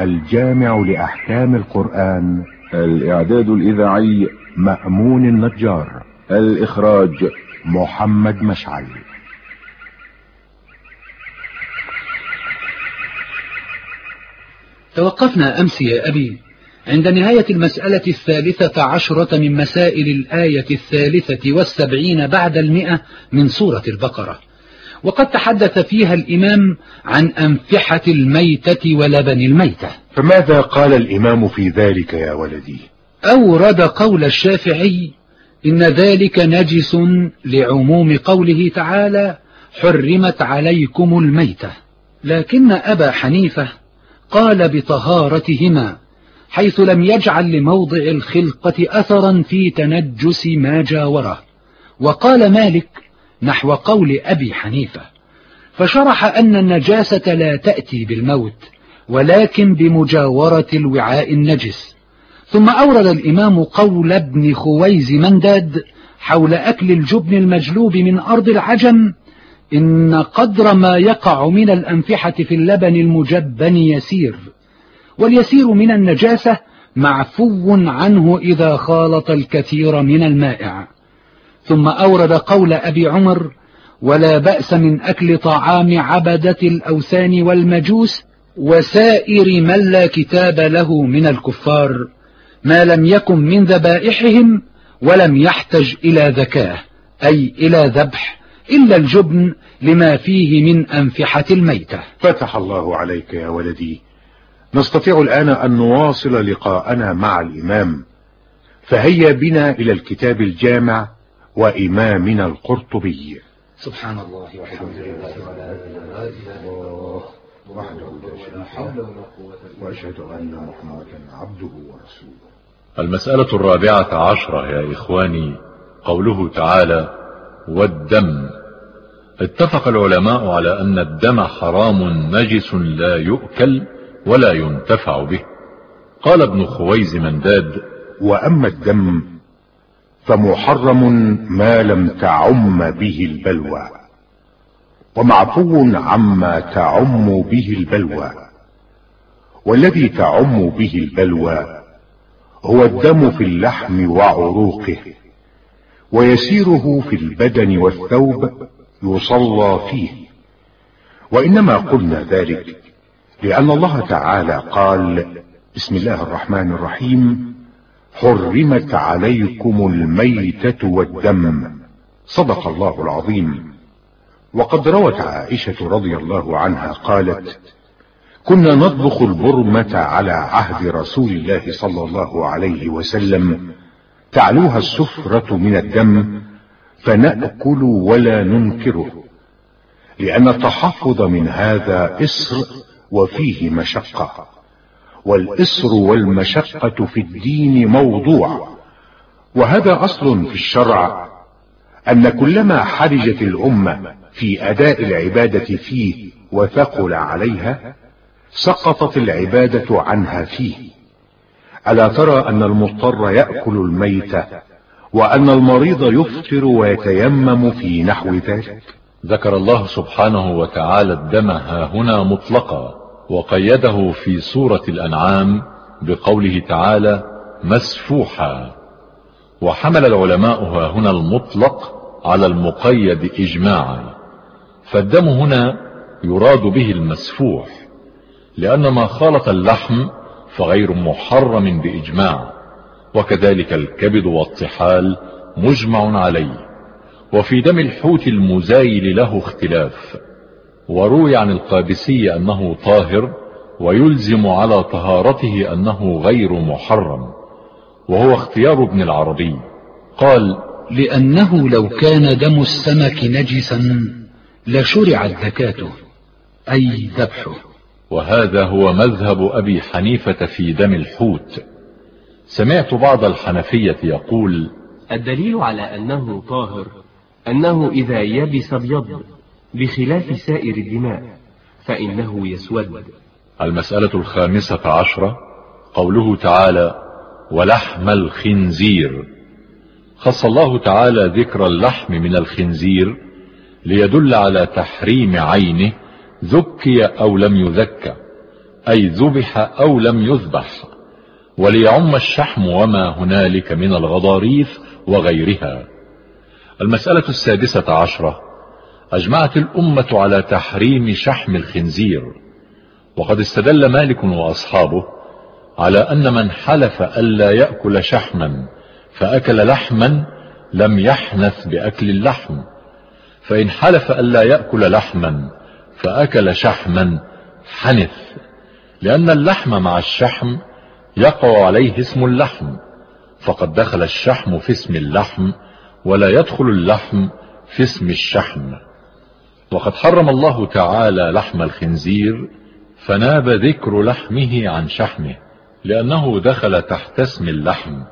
الجامع لأحكام القرآن. الإعداد الإذاعي مأمون النجار. الإخراج محمد مشعل. توقفنا أمس يا أبي عند نهاية المسألة الثالثة عشرة من مسائل الآية الثالثة والسبعين بعد المئة من سورة البقرة. وقد تحدث فيها الإمام عن أنفحة الميتة ولبن الميتة. فماذا قال الإمام في ذلك يا ولدي؟ أورد قول الشافعي إن ذلك نجس لعموم قوله تعالى حرمت عليكم الميتة لكن أبا حنيفة قال بطهارتهما حيث لم يجعل لموضع الخلقة أثرا في تنجس ما جاوره. وقال مالك نحو قول أبي حنيفة فشرح أن النجاسة لا تأتي بالموت ولكن بمجاورة الوعاء النجس. ثم أورد الإمام قول ابن خويز منداد حول أكل الجبن المجلوب من أرض العجم إن قدر ما يقع من الأنفحة في اللبن المجبن يسير واليسير من النجاسة معفو عنه إذا خالط الكثير من المائع. ثم أورد قول أبي عمر ولا بأس من أكل طعام عبدة الأوثان والمجوس وسائر من لا كتاب له من الكفار ما لم يكن من ذبائحهم ولم يحتج إلى ذكاه أي إلى ذبح إلا الجبن لما فيه من أنفحة الميتة. فتح الله عليك يا ولدي نستطيع الآن أن نواصل لقاءنا مع الإمام فهيا بنا إلى الكتاب الجامع وإمامنا القرطبي. سبحان الله والحمد لله ولا إله إلا الله وحده لا شريك له وأشهد أن محمدا عبده ورسوله. المسألة الرابعة عشرة يا إخواني قوله تعالى والدم اتفق العلماء على أن الدم حرام نجس لا يؤكل ولا ينتفع به. قال ابن خويز منداد وأما الدم فمحرم ما لم تعم به البلوى. ومعفو عما تعم به البلوى. والذي تعم به البلوى هو الدم في اللحم وعروقه ويسيره في البدن والثوب يصلى فيه. وإنما قلنا ذلك لأن الله تعالى قال بسم الله الرحمن الرحيم حرمت عليكم الميتة والدم. صدق الله العظيم. وقد روت عائشة رضي الله عنها قالت كنا نطبخ البرمة على عهد رسول الله صلى الله عليه وسلم. تعلوها السفرة من الدم فنأكل ولا ننكره. لأن التحفظ من هذا إسر وفيه مشقة. والإسر والمشقة في الدين موضوع. وهذا أصل في الشرع أن كلما حرجت الأمة في أداء العبادة فيه وثقل عليها سقطت العبادة عنها فيه. ألا ترى أن المضطر يأكل الميت وأن المريض يفطر ويتيمم في نحو ذلك؟ ذكر الله سبحانه وتعالى الدم هاهنا مطلقا. وقيده في سورة الأنعام بقوله تعالى مسفوحا. وحمل العلماء هاهنا المطلق على المقيد إجماعا. فالدم هنا يراد به المسفوح لأن ما خالط اللحم فغير محرم بإجماع وكذلك الكبد والطحال مجمع عليه. وفي دم الحوت المزايل له اختلاف. وروي عن القابسي أنه طاهر ويلزم على طهارته أنه غير محرم وهو اختيار ابن العربي. قال لأنه لو كان دم السمك نجسا لشرعت زكاته أي ذبحه. وهذا هو مذهب أبي حنيفة في دم الحوت. سمعت بعض الحنفية يقول الدليل على أنه طاهر أنه إذا يبس ابيض بخلاف سائر الدماء فإنه يسود. المسألة الخامسة عشرة قوله تعالى ولحم الخنزير خص الله تعالى ذكر اللحم من الخنزير ليدل على تحريم عينه ذكي أو لم يذك أي ذبح أو لم يذبح وليعم الشحم وما هنالك من الغضاريف وغيرها. المسألة السادسة عشرة أجمعت الأمة على تحريم شحم الخنزير. وقد استدل مالك وأصحابه على أن من حلف ألا يأكل شحما فأكل لحما لم يحنث بأكل اللحم. فإن حلف ألا يأكل لحما فأكل شحما حنث لأن اللحم مع الشحم يقع عليه اسم اللحم. فقد دخل الشحم في اسم اللحم ولا يدخل اللحم في اسم الشحم. وقد حرم الله تعالى لحم الخنزير فناب ذكر لحمه عن شحمه لأنه دخل تحت اسم اللحم.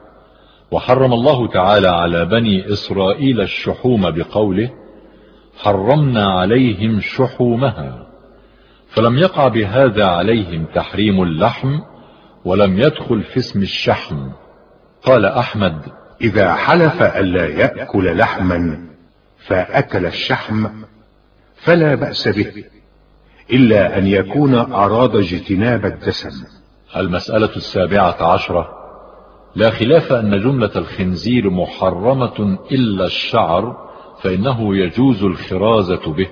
وحرم الله تعالى على بني إسرائيل الشحوم بقوله حرمنا عليهم شحومها فلم يقع بهذا عليهم تحريم اللحم ولم يدخل في اسم الشحم. قال أحمد إذا حلف ألا يأكل لحما فأكل الشحم فلا بأس به إلا أن يكون أراد اجتناب الدسم. المسألة السابعة عشرة لا خلاف أن جملة الخنزير محرمة إلا الشعر فإنه يجوز الخرازة به.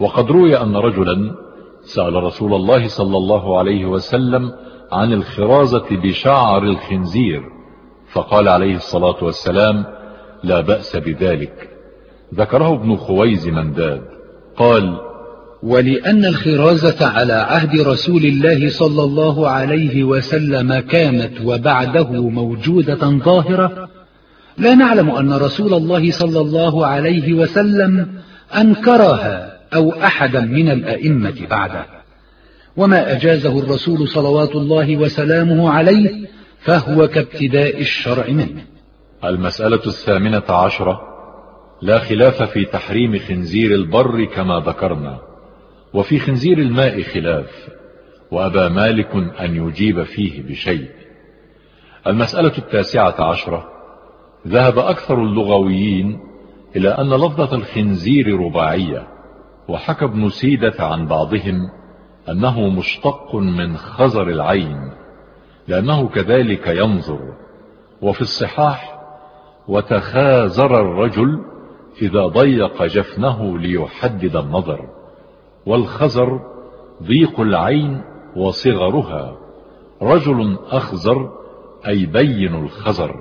وقد روي أن رجلا سأل رسول الله صلى الله عليه وسلم عن الخرازة بشعر الخنزير فقال عليه الصلاة والسلام لا بأس بذلك. ذكره ابن خويز منداد قال ولأن الخرازة على عهد رسول الله صلى الله عليه وسلم كانت وبعده موجودة ظاهرة لا نعلم أن رسول الله صلى الله عليه وسلم أنكرها أو أحدا من الأئمة بعده. وما أجازه الرسول صلوات الله وسلامه عليه فهو كابتداء الشرع منه. المسألة الثامنة عشرة لا خلاف في تحريم خنزير البر كما ذكرنا وفي خنزير الماء خلاف وأبى مالك أن يجيب فيه بشيء. المسألة التاسعة عشرة ذهب أكثر اللغويين إلى أن لفظة الخنزير رباعية وحكى ابن سيدة عن بعضهم أنه مشتق من خزر العين لأنه كذلك ينظر وفي الصحاح وتخازر الرجل إذا ضيق جفنه ليحدد النظر والخزر ضيق العين وصغرها رجل أخزر أي بين الخزر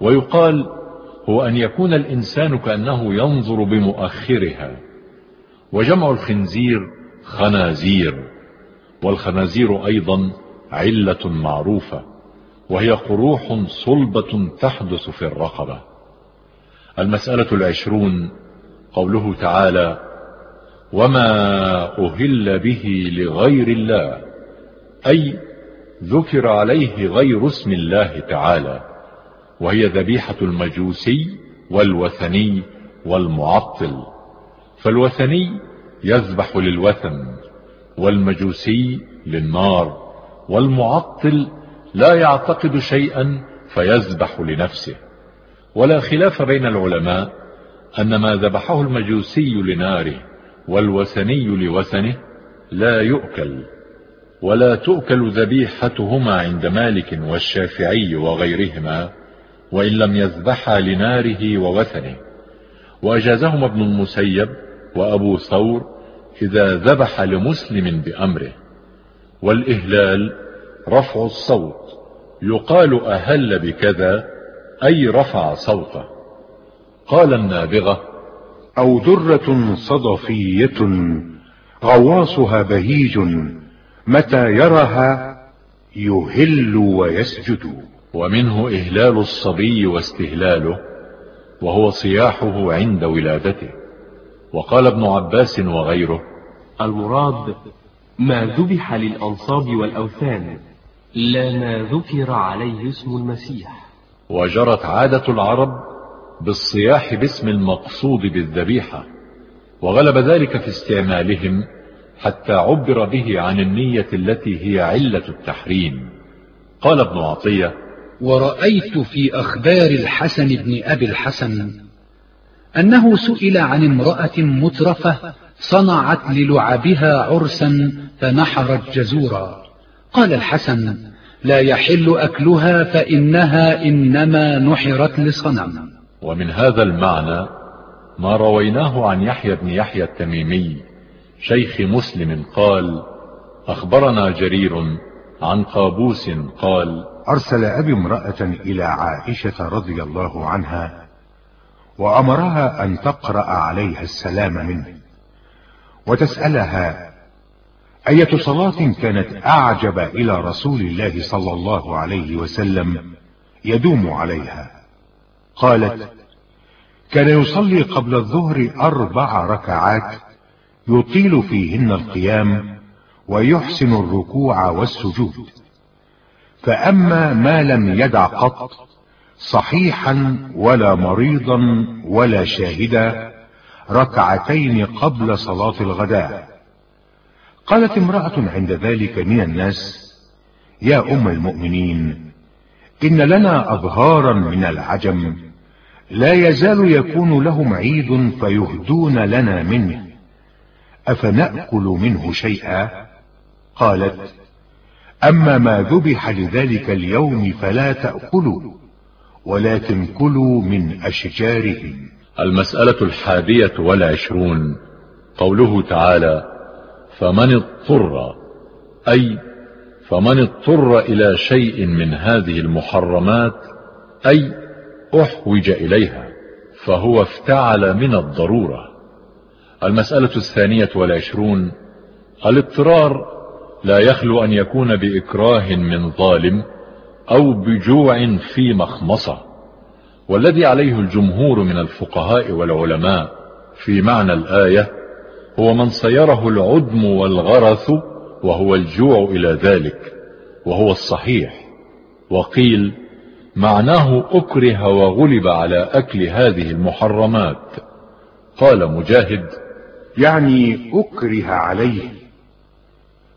ويقال هو أن يكون الإنسان كأنه ينظر بمؤخرها وجمع الخنزير خنازير والخنازير أيضا علة معروفة وهي قروح صلبة تحدث في الرقبة. المسألة العشرون قوله تعالى وما أهل به لغير الله أي ذكر عليه غير اسم الله تعالى وهي ذبيحة المجوسي والوثني والمعطل. فالوثني يذبح للوثن والمجوسي للنار والمعطل لا يعتقد شيئا فيذبح لنفسه. ولا خلاف بين العلماء أن ما ذبحه المجوسي لناره والوثني لوثنه لا يؤكل ولا تؤكل ذبيحتهما عند مالك والشافعي وغيرهما وإن لم يذبحا لناره ووثنه. وأجازهما ابن المسيب وأبو ثور إذا ذبح لمسلم بأمره. والإهلال رفع الصوت يقال أهل بكذا أي رفع صوته. قال النابغة أو درة صدفية غواصها بهيج متى يرها يهل ويسجد. ومنه إهلال الصبي واستهلاله وهو صياحه عند ولادته. وقال ابن عباس وغيره المراد ما ذبح للأنصاب والأوثان لا ما ذكر عليه اسم المسيح. وجرت عادة العرب بالصياح باسم المقصود بالذبيحة وغلب ذلك في استعمالهم حتى عبر به عن النية التي هي علة التحريم. قال ابن عطية ورأيت في أخبار الحسن بن أبي الحسن أنه سئل عن امرأة مترفة صنعت للعبها عرسا فنحرت جزورا. قال الحسن لا يحل أكلها فإنها إنما نحرت لصنم ومن هذا المعنى ما رويناه عن يحيى بن يحيى التميمي شيخ مسلم قال أخبرنا جرير عن قابوس قال أرسل أبي امرأة إلى عائشة رضي الله عنها وأمرها أن تقرأ عليها السلام منه وتسألها أية صلاة كانت أعجب إلى رسول الله صلى الله عليه وسلم يدوم عليها. قالت كان يصلي قبل الظهر أربع ركعات يطيل فيهن القيام ويحسن الركوع والسجود. فأما ما لم يدع قط صحيحا ولا مريضا ولا شاهدا ركعتين قبل صلاة الغداء قالت امرأة عند ذلك من الناس يا أم المؤمنين إن لنا أظهارا من العجم لا يزال يكون لهم عيد فيهدون لنا منه أفنأكل منه شيئا؟ قالت أما ما ذبح لذلك اليوم فلا تأكلوا ولكن كلوا من أشجارهم. المسألة الحادية والعشرون قوله تعالى فمن اضطر أي فمن اضطر إلى شيء من هذه المحرمات أي أحوج إليها فهو افتعل من الضرورة. المسألة الثانية والعشرون الاضطرار لا يخلو أن يكون بإكراه من ظالم أو بجوع في مخمصة والذي عليه الجمهور من الفقهاء والعلماء في معنى الآية هو من صيره العدم والغرث وهو الجوع إلى ذلك وهو الصحيح. وقيل معناه أكره وغلب على أكل هذه المحرمات. قال مجاهد يعني أكره عليه.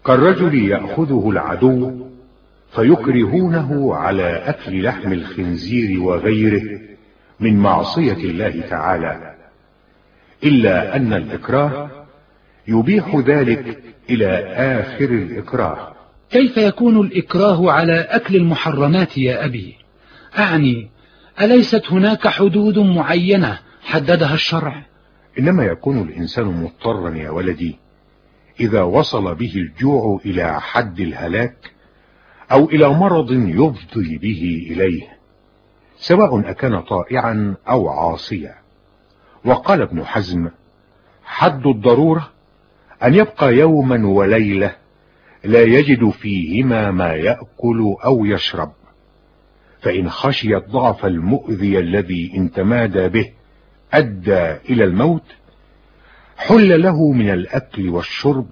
كالرجل يأخذه العدو فيكرهونه على أكل لحم الخنزير وغيره من معصية الله تعالى إلا أن الإكراه يبيح ذلك إلى آخر الإكراه. كيف يكون الإكراه على أكل المحرمات يا أبي؟ أعني أليست هناك حدود معينة حددها الشرع؟ إنما يكون الإنسان مضطرا يا ولدي إذا وصل به الجوع إلى حد الهلاك أو إلى مرض يفضي به إليه سواء أكان طائعا أو عاصيا. وقال ابن حزم حد الضرورة أن يبقى يوما وليلة لا يجد فيهما ما يأكل أو يشرب. فإن خشي الضعف المؤذي الذي إن تمادى به أدى إلى الموت حل له من الأكل والشرب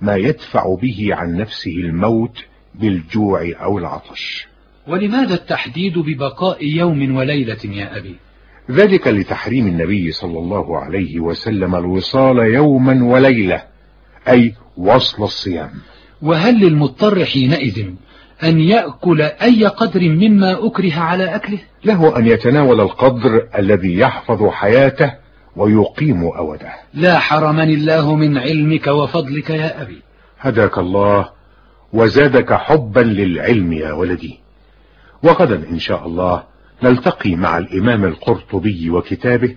ما يدفع به عن نفسه الموت بالجوع أو العطش. ولماذا التحديد ببقاء يوم وليلة يا أبي؟ ذلك لتحريم النبي صلى الله عليه وسلم الوصال يوما وليلة. أي وصل الصيام. وهل للمضطر حينئذ أن يأكل أي قدر مما أكره على أكله؟ له أن يتناول القدر الذي يحفظ حياته ويقيم أوده. لا حرمني الله من علمك وفضلك يا أبي. هداك الله وزادك حبا للعلم يا ولدي. وغدا إن شاء الله نلتقي مع الإمام القرطبي وكتابه